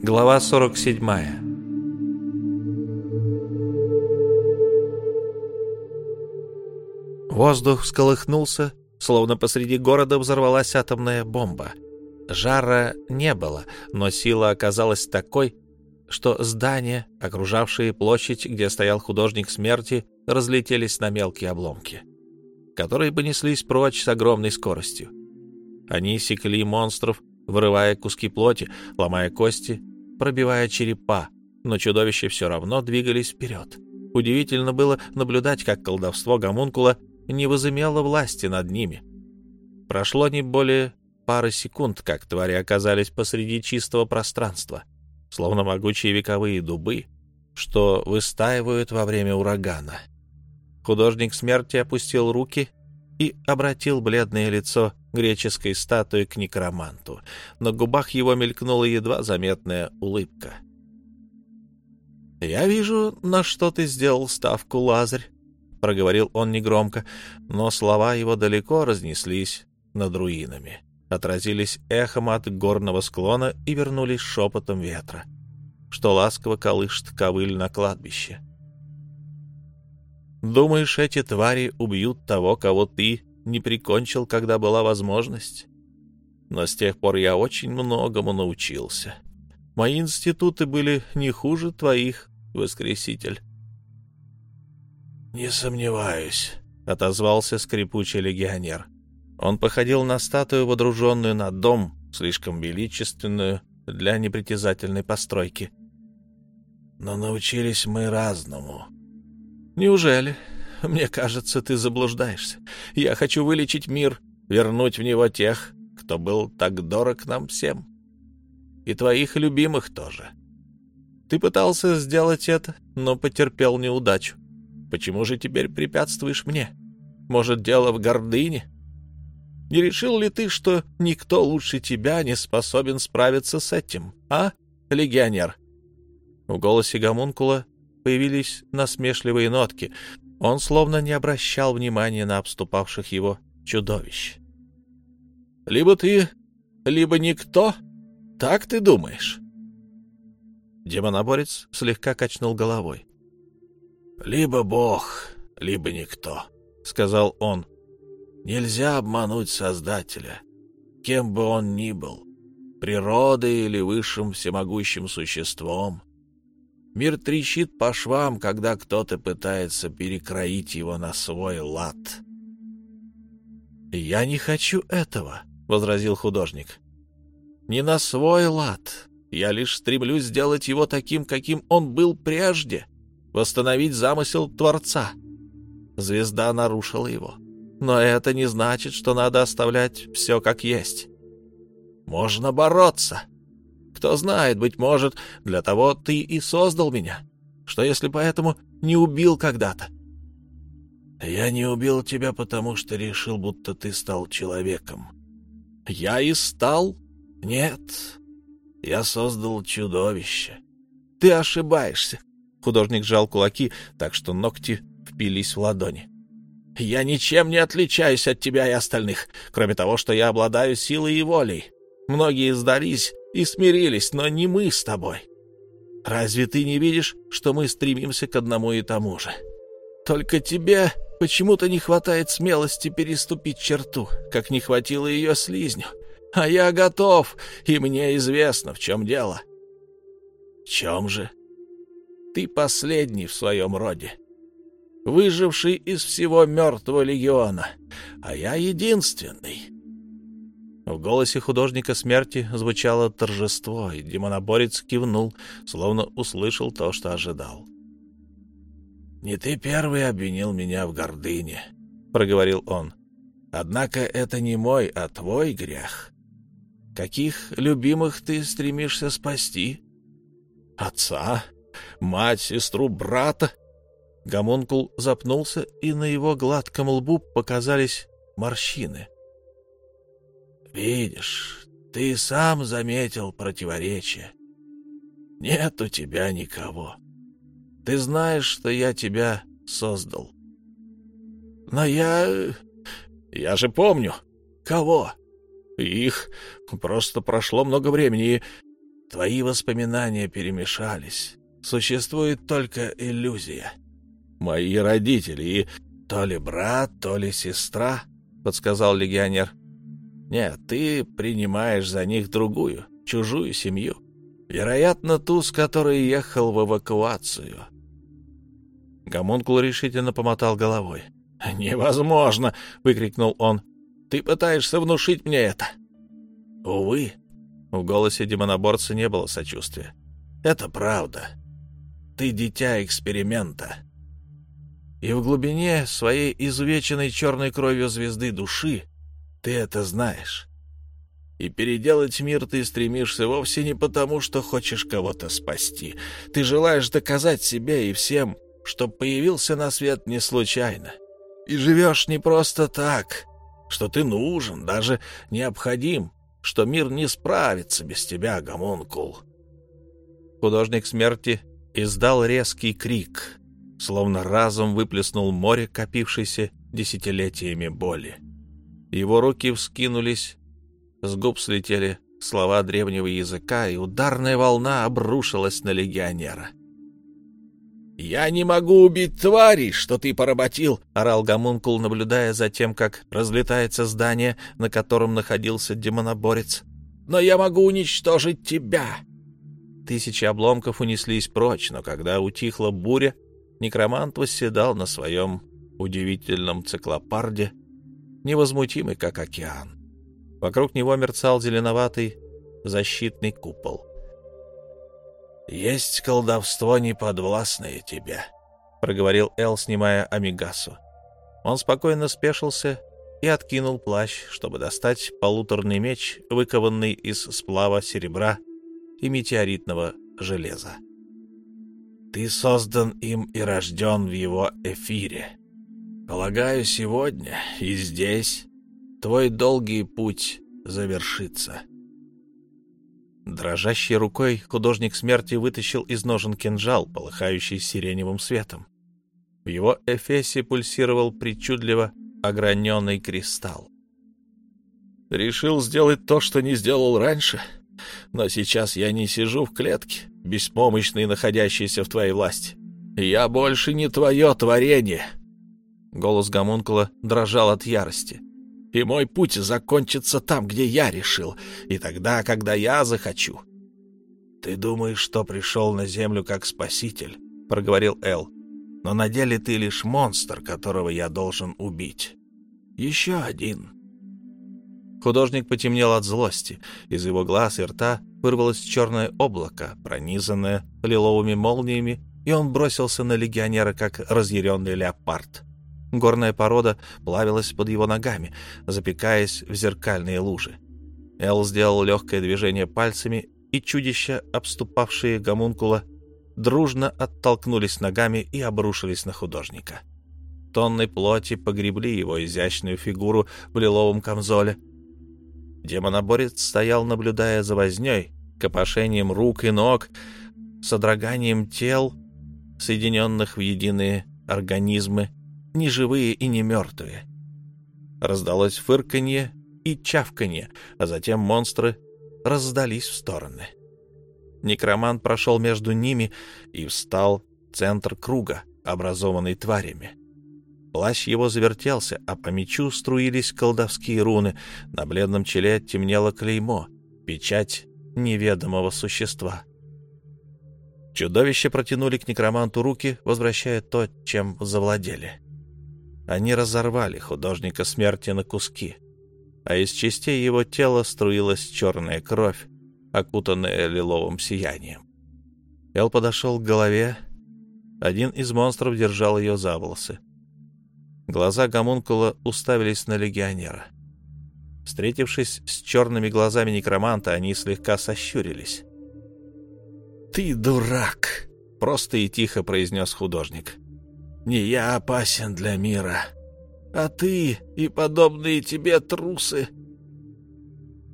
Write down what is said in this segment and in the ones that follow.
Глава 47 Воздух всколыхнулся, словно посреди города взорвалась атомная бомба. Жара не было, но сила оказалась такой, что здания, окружавшие площадь, где стоял художник смерти, разлетелись на мелкие обломки, которые понеслись прочь с огромной скоростью. Они секли монстров, вырывая куски плоти, ломая кости, пробивая черепа, но чудовища все равно двигались вперед. Удивительно было наблюдать, как колдовство гомункула не возымело власти над ними. Прошло не более пары секунд, как твари оказались посреди чистого пространства, словно могучие вековые дубы, что выстаивают во время урагана. Художник смерти опустил руки и обратил бледное лицо греческой статуи к некроманту. На губах его мелькнула едва заметная улыбка. «Я вижу, на что ты сделал ставку, Лазарь», — проговорил он негромко, но слова его далеко разнеслись над руинами, отразились эхом от горного склона и вернулись шепотом ветра, что ласково колышет ковыль на кладбище. Думаешь, эти твари убьют того, кого ты не прикончил, когда была возможность? Но с тех пор я очень многому научился. Мои институты были не хуже твоих, Воскреситель. — Не сомневаюсь, — отозвался скрипучий легионер. Он походил на статую, водруженную на дом, слишком величественную для непритязательной постройки. — Но научились мы разному. — Неужели? Мне кажется, ты заблуждаешься. Я хочу вылечить мир, вернуть в него тех, кто был так дорог нам всем. И твоих любимых тоже. Ты пытался сделать это, но потерпел неудачу. Почему же теперь препятствуешь мне? Может, дело в гордыне? Не решил ли ты, что никто лучше тебя не способен справиться с этим, а, легионер?» В голосе гомункула появились насмешливые нотки. Он словно не обращал внимания на обступавших его чудовищ. «Либо ты, либо никто? Так ты думаешь?» Демоноборец слегка качнул головой. «Либо бог, либо никто», — сказал он. «Нельзя обмануть Создателя, кем бы он ни был, природой или высшим всемогущим существом. Мир трещит по швам, когда кто-то пытается перекроить его на свой лад. «Я не хочу этого», — возразил художник. «Не на свой лад. Я лишь стремлюсь сделать его таким, каким он был прежде, восстановить замысел Творца. Звезда нарушила его. Но это не значит, что надо оставлять все как есть. Можно бороться». Кто знает, быть может, для того ты и создал меня. Что если поэтому не убил когда-то? Я не убил тебя, потому что решил, будто ты стал человеком. Я и стал? Нет. Я создал чудовище. Ты ошибаешься. Художник сжал кулаки, так что ногти впились в ладони. Я ничем не отличаюсь от тебя и остальных, кроме того, что я обладаю силой и волей. Многие сдались и смирились, но не мы с тобой. Разве ты не видишь, что мы стремимся к одному и тому же? Только тебе почему-то не хватает смелости переступить черту, как не хватило ее слизню. А я готов, и мне известно, в чем дело. В чем же? Ты последний в своем роде, выживший из всего мертвого легиона, а я единственный. В голосе художника смерти звучало торжество, и демоноборец кивнул, словно услышал то, что ожидал. «Не ты первый обвинил меня в гордыне», — проговорил он. «Однако это не мой, а твой грех. Каких любимых ты стремишься спасти? Отца, мать, сестру, брата?» Гомункул запнулся, и на его гладком лбу показались морщины — Видишь, ты сам заметил противоречие. Нет у тебя никого. Ты знаешь, что я тебя создал. Но я... Я же помню. Кого? Их. Просто прошло много времени, и... Твои воспоминания перемешались. Существует только иллюзия. Мои родители и то ли брат, то ли сестра, — подсказал легионер. Нет, ты принимаешь за них другую, чужую семью. Вероятно, ту, с которой ехал в эвакуацию. Гомункул решительно помотал головой. «Невозможно!» — выкрикнул он. «Ты пытаешься внушить мне это!» «Увы!» — в голосе демоноборца не было сочувствия. «Это правда. Ты дитя эксперимента. И в глубине своей изувеченной черной кровью звезды души ты это знаешь. И переделать мир ты стремишься вовсе не потому, что хочешь кого-то спасти. Ты желаешь доказать себе и всем, что появился на свет не случайно. И живешь не просто так, что ты нужен, даже необходим, что мир не справится без тебя, гомункул. Художник смерти издал резкий крик, словно разом выплеснул море, копившейся десятилетиями боли. Его руки вскинулись, с губ слетели слова древнего языка, и ударная волна обрушилась на легионера. «Я не могу убить тварей, что ты поработил!» — орал гомункул, наблюдая за тем, как разлетается здание, на котором находился демоноборец. «Но я могу уничтожить тебя!» Тысячи обломков унеслись прочь, но когда утихла буря, некромант восседал на своем удивительном циклопарде, невозмутимый, как океан. Вокруг него мерцал зеленоватый защитный купол. «Есть колдовство, неподвластное тебе», — проговорил Эл, снимая амигасу. Он спокойно спешился и откинул плащ, чтобы достать полуторный меч, выкованный из сплава серебра и метеоритного железа. Ты создан им и рожден в его эфире. Полагаю, сегодня и здесь твой долгий путь завершится. Дрожащей рукой художник смерти вытащил из ножен кинжал, полыхающий сиреневым светом. В его эфесе пульсировал причудливо ограненный кристалл. Решил сделать то, что не сделал раньше — но сейчас я не сижу в клетке, беспомощный, находящийся в твоей власти. Я больше не твое творение. Голос гомункула дрожал от ярости. И мой путь закончится там, где я решил, и тогда, когда я захочу. Ты думаешь, что пришел на землю как спаситель, проговорил Эл. Но на деле ты лишь монстр, которого я должен убить. Еще один. Художник потемнел от злости. Из его глаз и рта вырвалось черное облако, пронизанное лиловыми молниями, и он бросился на легионера, как разъяренный леопард. Горная порода плавилась под его ногами, запекаясь в зеркальные лужи. Эл сделал легкое движение пальцами, и чудища, обступавшие гомункула, дружно оттолкнулись ногами и обрушились на художника. Тонны плоти погребли его изящную фигуру в лиловом камзоле, Демоноборец стоял, наблюдая за вознёй, копошением рук и ног, содроганием тел, соединенных в единые организмы, ни живые и не мертвые. Раздалось фырканье и чавканье, а затем монстры раздались в стороны. Некромант прошел между ними и встал в центр круга, образованный тварями. Плащ его завертелся, а по мечу струились колдовские руны. На бледном челе темнело клеймо, печать неведомого существа. Чудовища протянули к некроманту руки, возвращая то, чем завладели. Они разорвали художника смерти на куски, а из частей его тела струилась черная кровь, окутанная лиловым сиянием. Эл подошел к голове. Один из монстров держал ее за волосы. Глаза гомункула уставились на легионера. Встретившись с черными глазами некроманта, они слегка сощурились. «Ты дурак!» — просто и тихо произнес художник. «Не я опасен для мира, а ты и подобные тебе трусы!»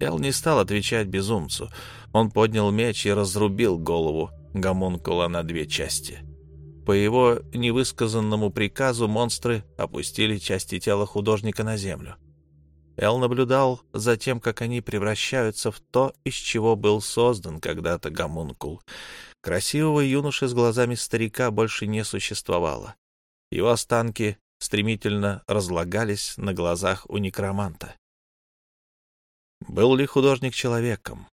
Эл не стал отвечать безумцу. Он поднял меч и разрубил голову гомункула на две части — по его невысказанному приказу монстры опустили части тела художника на землю. Эл наблюдал за тем, как они превращаются в то, из чего был создан когда-то гомункул. Красивого юноши с глазами старика больше не существовало. Его останки стремительно разлагались на глазах у некроманта. Был ли художник человеком?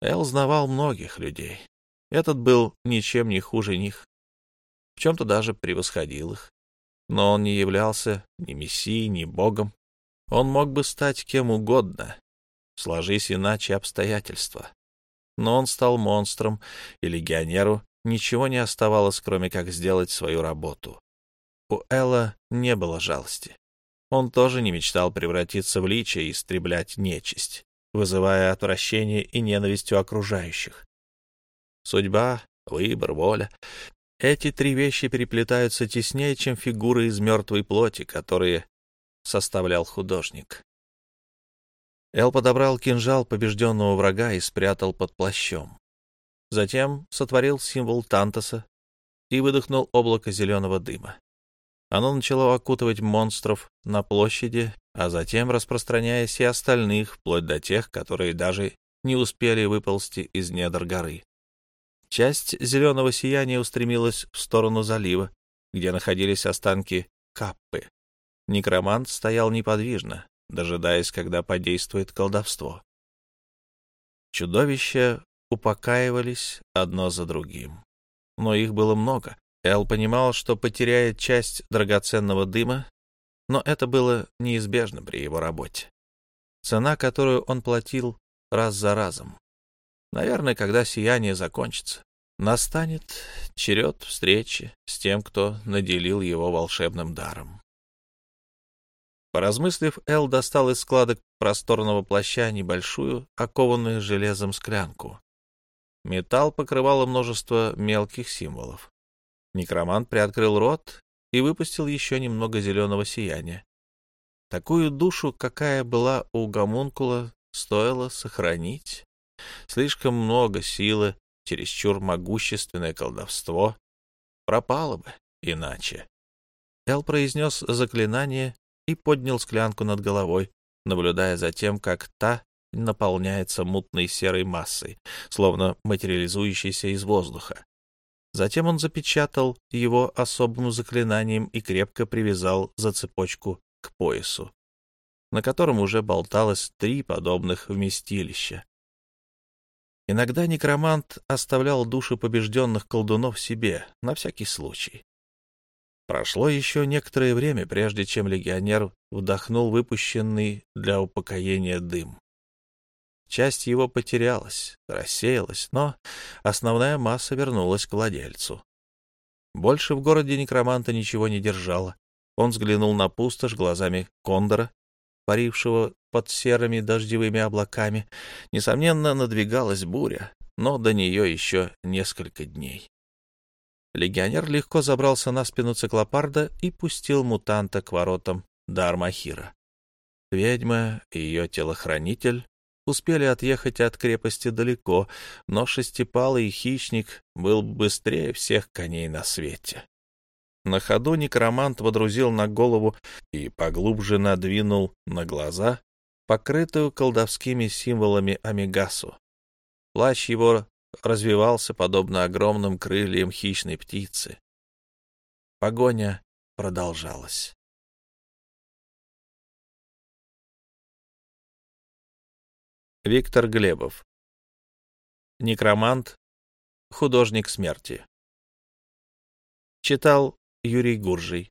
Эл знавал многих людей. Этот был ничем не хуже них. В чем-то даже превосходил их. Но он не являлся ни мессией, ни богом. Он мог бы стать кем угодно, сложись иначе обстоятельства. Но он стал монстром, и легионеру ничего не оставалось, кроме как сделать свою работу. У Элла не было жалости. Он тоже не мечтал превратиться в лича и истреблять нечисть, вызывая отвращение и ненависть у окружающих. Судьба, выбор, воля — эти три вещи переплетаются теснее, чем фигуры из мертвой плоти, которые составлял художник. Эл подобрал кинжал побежденного врага и спрятал под плащом. Затем сотворил символ Тантоса и выдохнул облако зеленого дыма. Оно начало окутывать монстров на площади, а затем распространяясь и остальных, вплоть до тех, которые даже не успели выползти из недр горы. Часть зеленого сияния устремилась в сторону залива, где находились останки Каппы. Некромант стоял неподвижно, дожидаясь, когда подействует колдовство. Чудовища упокаивались одно за другим. Но их было много, Эл понимал, что потеряет часть драгоценного дыма, но это было неизбежно при его работе. Цена, которую он платил раз за разом. Наверное, когда сияние закончится, настанет черед встречи с тем, кто наделил его волшебным даром. Поразмыслив, Эл достал из складок просторного плаща небольшую, окованную железом склянку. Металл покрывало множество мелких символов. Некромант приоткрыл рот и выпустил еще немного зеленого сияния. Такую душу, какая была у гомункула, стоило сохранить. Слишком много силы, чересчур могущественное колдовство. Пропало бы иначе. Эл произнес заклинание и поднял склянку над головой, наблюдая за тем, как та наполняется мутной серой массой, словно материализующейся из воздуха. Затем он запечатал его особым заклинанием и крепко привязал за цепочку к поясу, на котором уже болталось три подобных вместилища. Иногда некромант оставлял души побежденных колдунов себе, на всякий случай. Прошло еще некоторое время, прежде чем легионер вдохнул выпущенный для упокоения дым. Часть его потерялась, рассеялась, но основная масса вернулась к владельцу. Больше в городе некроманта ничего не держало. Он взглянул на пустошь глазами кондора, парившего под серыми дождевыми облаками. Несомненно, надвигалась буря, но до нее еще несколько дней. Легионер легко забрался на спину циклопарда и пустил мутанта к воротам Дармахира. Ведьма и ее телохранитель успели отъехать от крепости далеко, но шестипалый хищник был быстрее всех коней на свете. На ходу некромант водрузил на голову и поглубже надвинул на глаза покрытую колдовскими символами амигасу. Плащ его развивался подобно огромным крыльям хищной птицы. Погоня продолжалась. Виктор Глебов. Некромант. Художник смерти. Читал Юрий Гуржий.